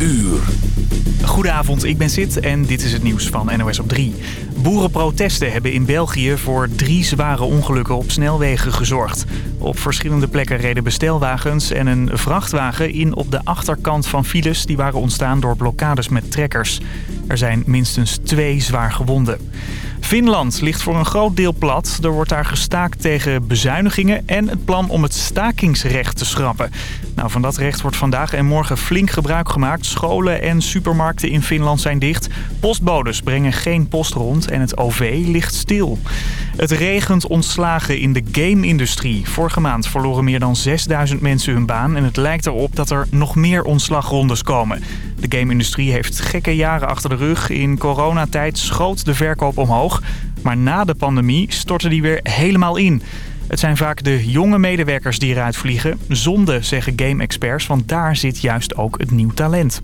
uur. Goedenavond, ik ben Sid en dit is het nieuws van NOS op 3. Boerenprotesten hebben in België voor drie zware ongelukken op snelwegen gezorgd. Op verschillende plekken reden bestelwagens en een vrachtwagen in op de achterkant van files... die waren ontstaan door blokkades met trekkers. Er zijn minstens twee zwaar gewonden. Finland ligt voor een groot deel plat. Er wordt daar gestaakt tegen bezuinigingen en het plan om het stakingsrecht te schrappen. Nou, van dat recht wordt vandaag en morgen flink gebruik gemaakt. Scholen en supermarkten in Finland zijn dicht. Postbodes brengen geen post rond en het OV ligt stil. Het regent ontslagen in de game-industrie. Vorige maand verloren meer dan 6000 mensen hun baan... en het lijkt erop dat er nog meer ontslagrondes komen. De game-industrie heeft gekke jaren achter de rug. In coronatijd schoot de verkoop omhoog. Maar na de pandemie stortte die weer helemaal in. Het zijn vaak de jonge medewerkers die eruit vliegen. Zonde, zeggen game-experts, want daar zit juist ook het nieuw talent.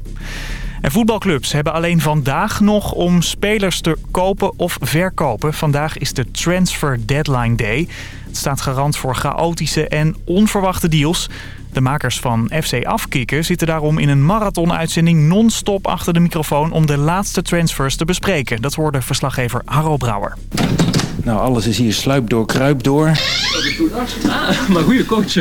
En voetbalclubs hebben alleen vandaag nog om spelers te kopen of verkopen. Vandaag is de Transfer Deadline Day. Het staat garant voor chaotische en onverwachte deals. De makers van FC Afkikken zitten daarom in een marathon-uitzending non-stop achter de microfoon om de laatste transfers te bespreken. Dat hoorde verslaggever Harro Brouwer. Nou, alles is hier sluip door, kruip door. Ah, maar goede coach.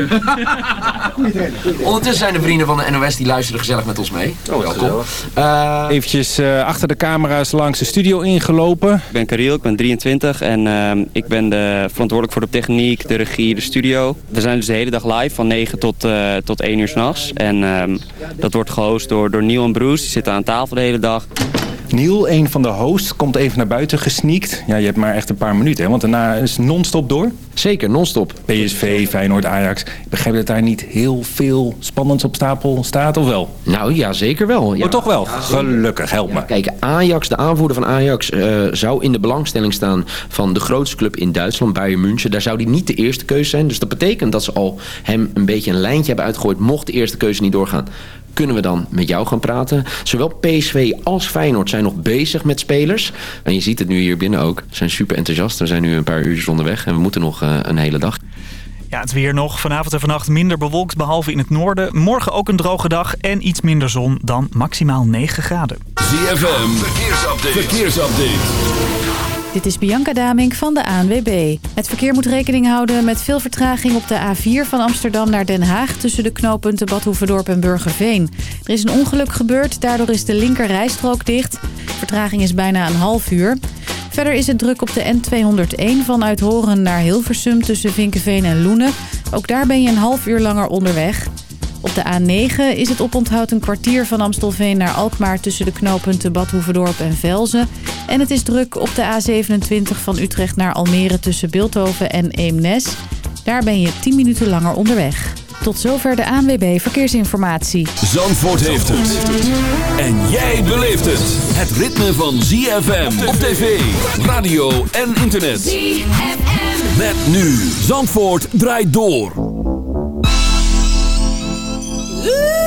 Ondertussen zijn de vrienden van de NOS die luisteren gezellig met ons mee. Oh, welkom. Uh, Eventjes uh, achter de camera's langs de studio ingelopen. Ik ben Kariel, ik ben 23 en uh, ik ben de verantwoordelijk voor de techniek, de regie, de studio. We zijn dus de hele dag live van 9 tot, tot 1 uur s'nachts. En dat wordt gehost door, door Neil en Bruce, die zitten aan tafel de hele dag. Niel, een van de hosts, komt even naar buiten gesneakt. Ja, je hebt maar echt een paar minuten, hè? want daarna is non-stop door. Zeker, non-stop. PSV, Feyenoord, Ajax. Ik begrijp dat daar niet heel veel spannends op stapel staat, of wel? Nou ja, zeker wel. Ja. Oh, toch wel? Gelukkig, help me. kijk, Ajax, de aanvoerder van Ajax, uh, zou in de belangstelling staan van de grootste club in Duitsland, Bayern München. Daar zou die niet de eerste keuze zijn. Dus dat betekent dat ze al hem een beetje een lijntje hebben uitgegooid, mocht de eerste keuze niet doorgaan kunnen we dan met jou gaan praten. Zowel PSV als Feyenoord zijn nog bezig met spelers. En je ziet het nu hier binnen ook. Ze zijn super enthousiast. We zijn nu een paar uurtjes onderweg en we moeten nog uh, een hele dag. Ja, het weer nog. Vanavond en vannacht minder bewolkt, behalve in het noorden. Morgen ook een droge dag en iets minder zon dan maximaal 9 graden. ZFM, verkeersupdate. verkeersupdate. Dit is Bianca Damink van de ANWB. Het verkeer moet rekening houden met veel vertraging op de A4 van Amsterdam naar Den Haag... tussen de knooppunten Badhoevedorp en Burgerveen. Er is een ongeluk gebeurd, daardoor is de linker rijstrook dicht. Vertraging is bijna een half uur. Verder is het druk op de N201 vanuit Horen naar Hilversum tussen Vinkenveen en Loenen. Ook daar ben je een half uur langer onderweg. Op de A9 is het oponthoud een kwartier van Amstelveen naar Alkmaar... tussen de knooppunten Badhoevedorp en Velzen. En het is druk op de A27 van Utrecht naar Almere tussen Beeldhoven en Eemnes. Daar ben je 10 minuten langer onderweg. Tot zover de ANWB Verkeersinformatie. Zandvoort heeft het. En jij beleeft het. Het ritme van ZFM op tv, radio en internet. ZFM. Met nu. Zandvoort draait door. Ooh.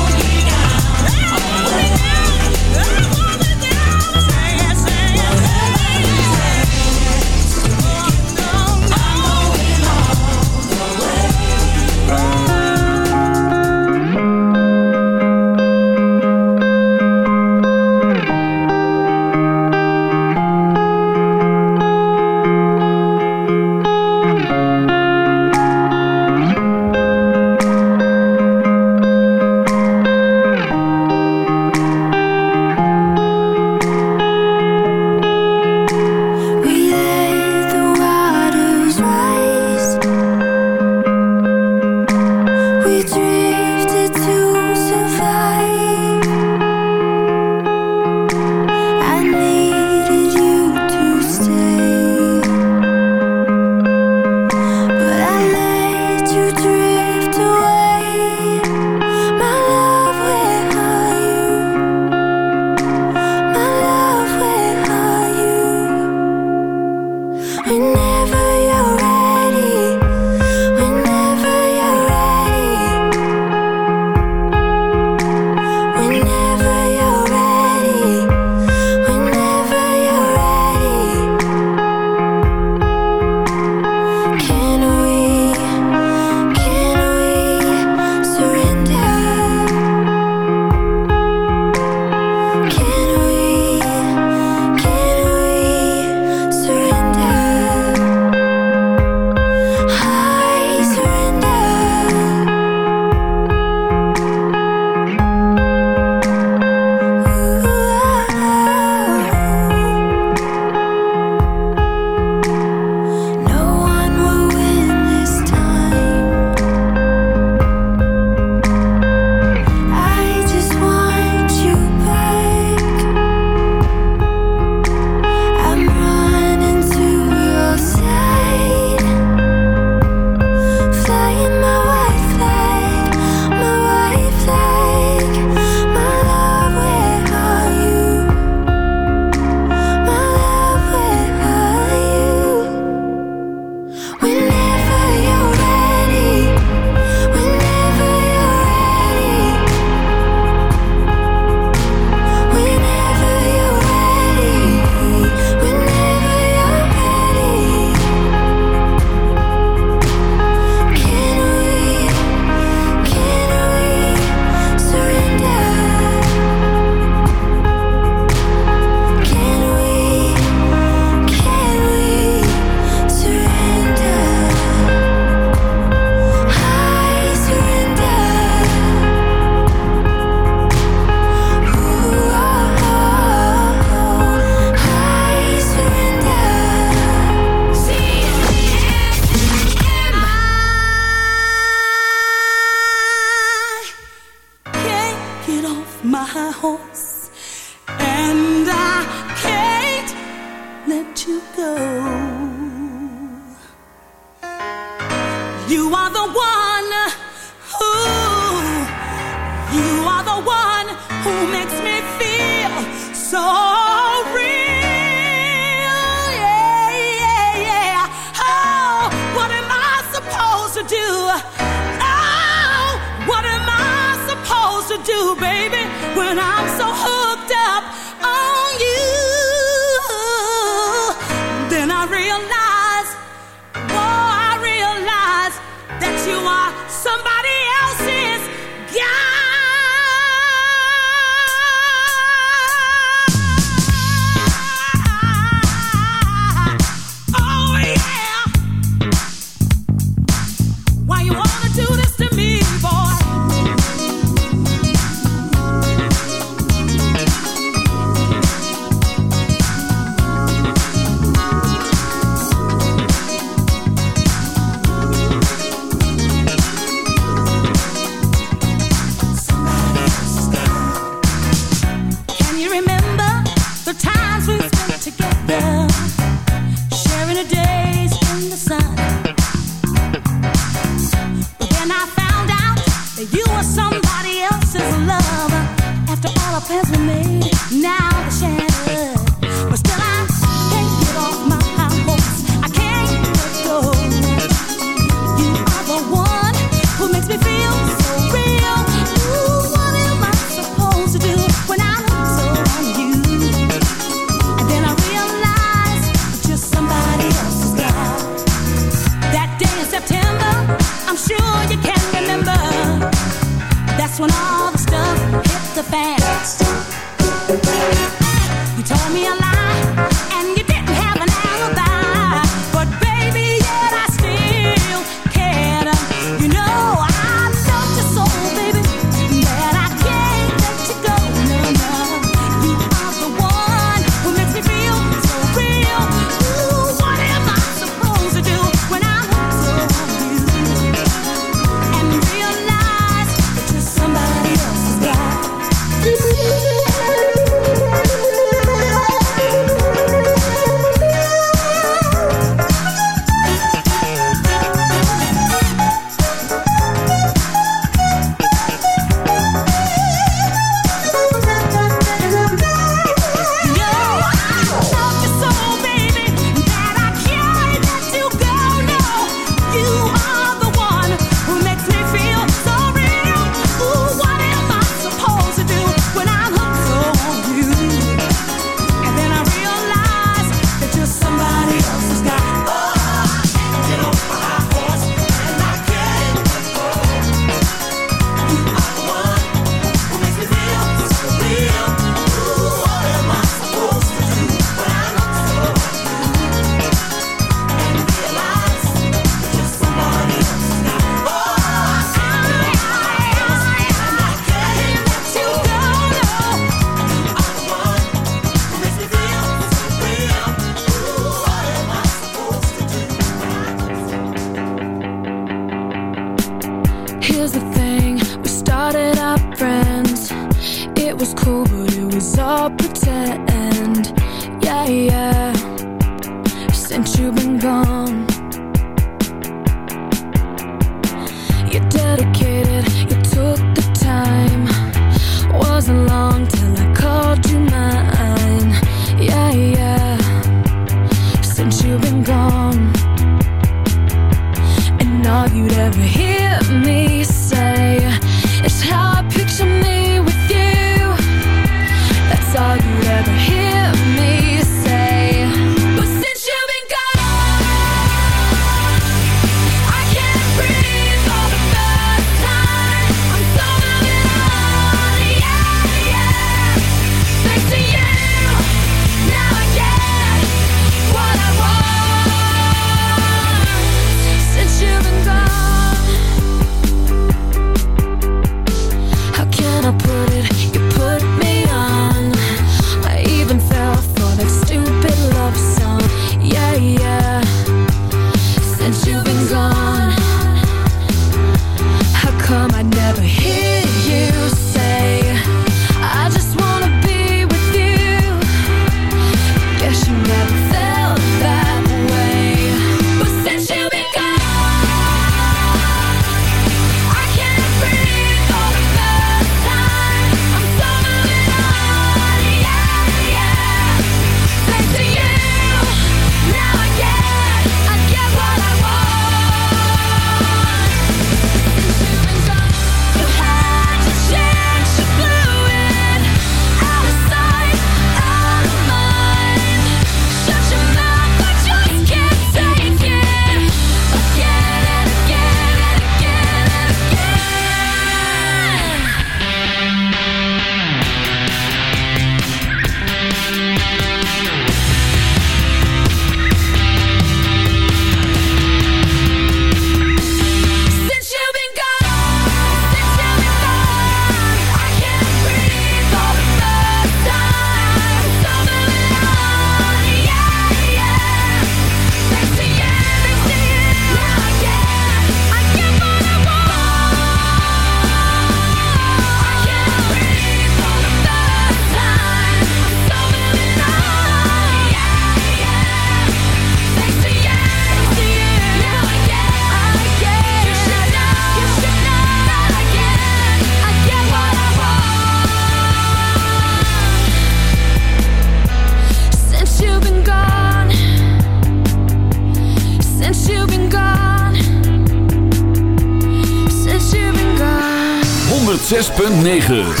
9.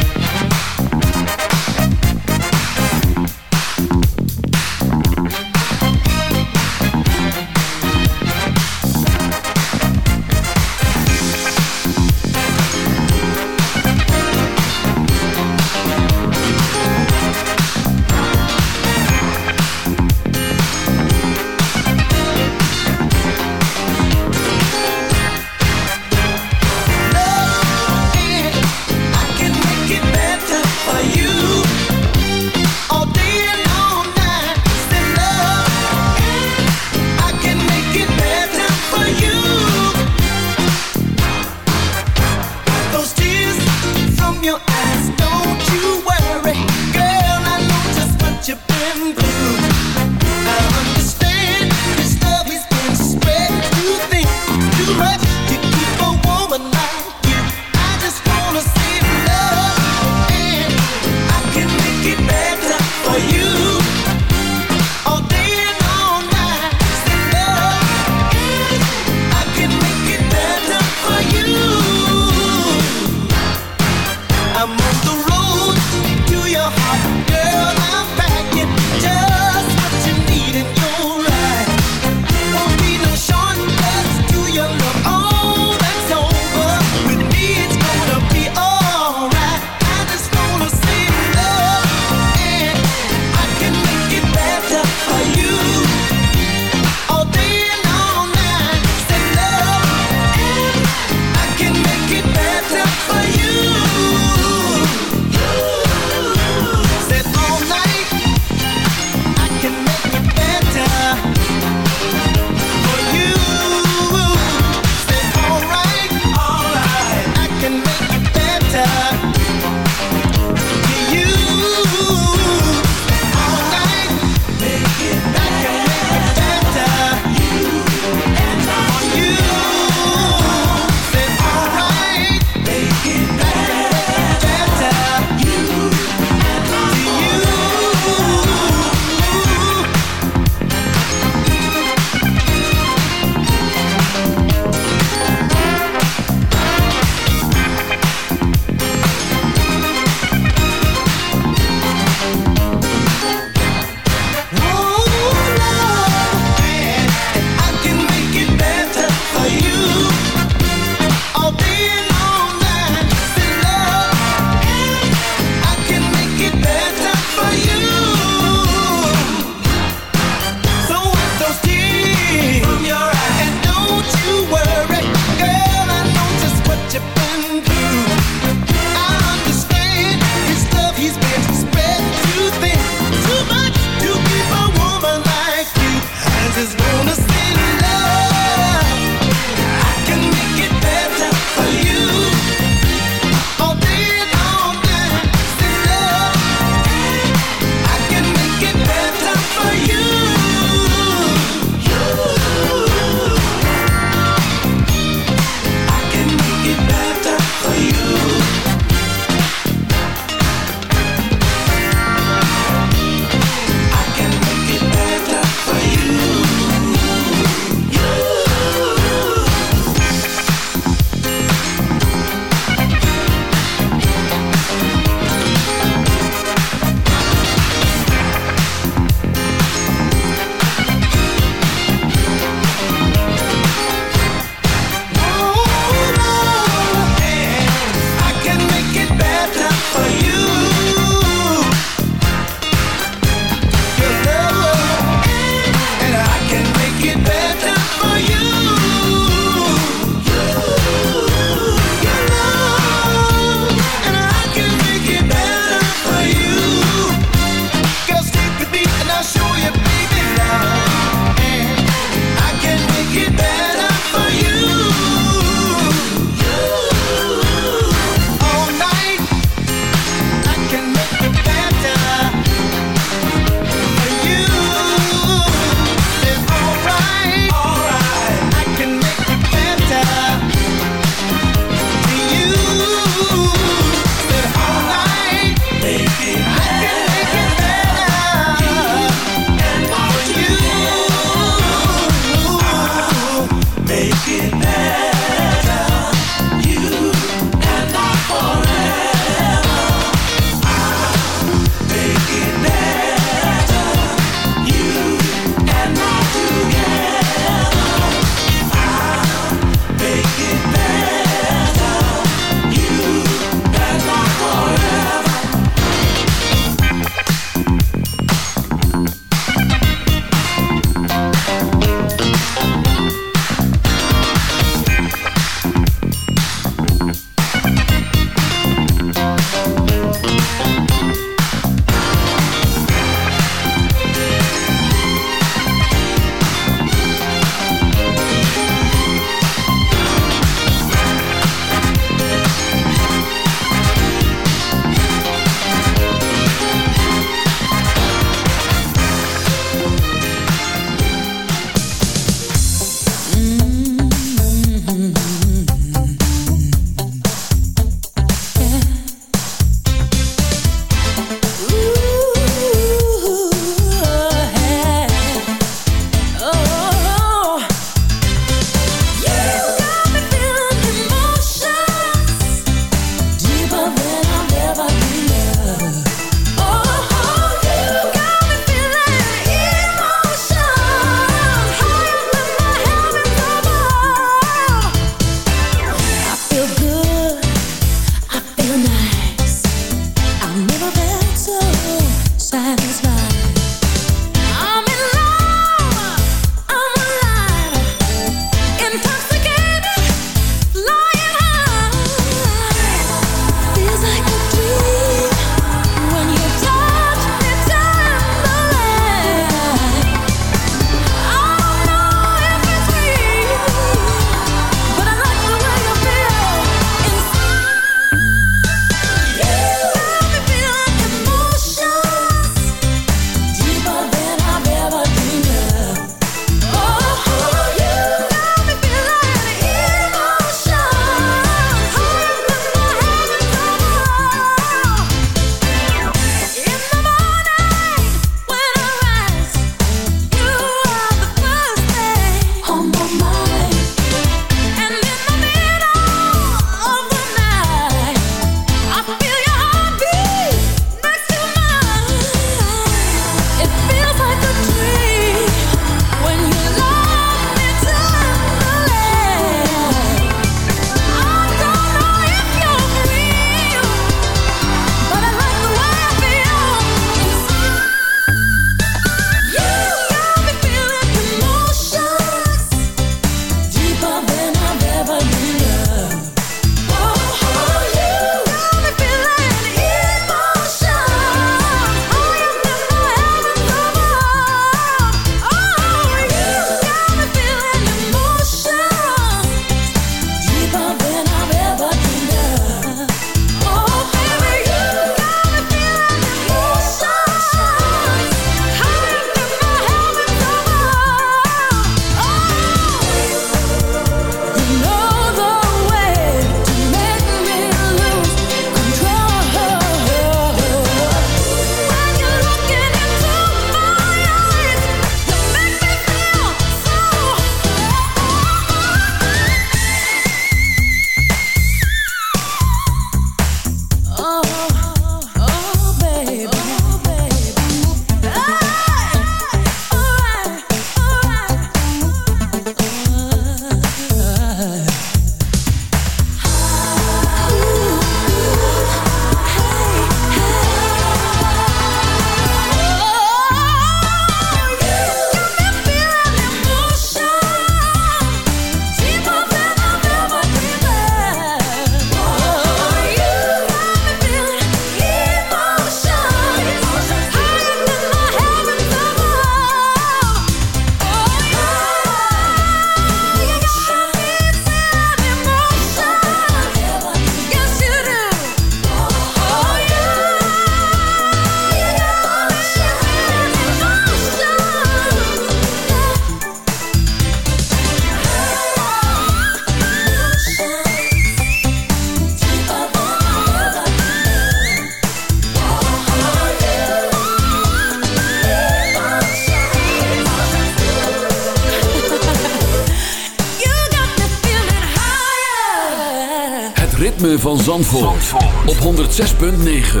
106.9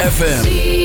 FM.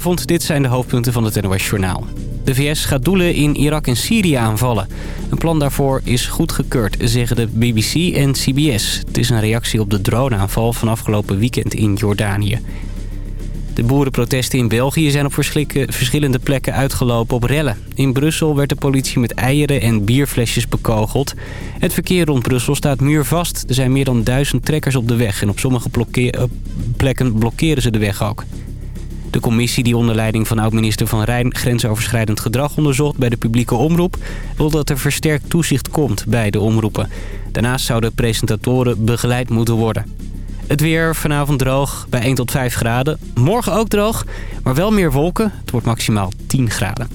Goedenavond, dit zijn de hoofdpunten van het NOS Journaal. De VS gaat doelen in Irak en Syrië aanvallen. Een plan daarvoor is goedgekeurd, zeggen de BBC en CBS. Het is een reactie op de droneaanval van afgelopen weekend in Jordanië. De boerenprotesten in België zijn op verschillende plekken uitgelopen op rellen. In Brussel werd de politie met eieren en bierflesjes bekogeld. Het verkeer rond Brussel staat muurvast. Er zijn meer dan duizend trekkers op de weg en op sommige eh, plekken blokkeren ze de weg ook. De commissie die onder leiding van oud-minister Van Rijn grensoverschrijdend gedrag onderzocht bij de publieke omroep... wil dat er versterkt toezicht komt bij de omroepen. Daarnaast zouden presentatoren begeleid moeten worden. Het weer vanavond droog bij 1 tot 5 graden. Morgen ook droog, maar wel meer wolken. Het wordt maximaal 10 graden.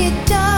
It does.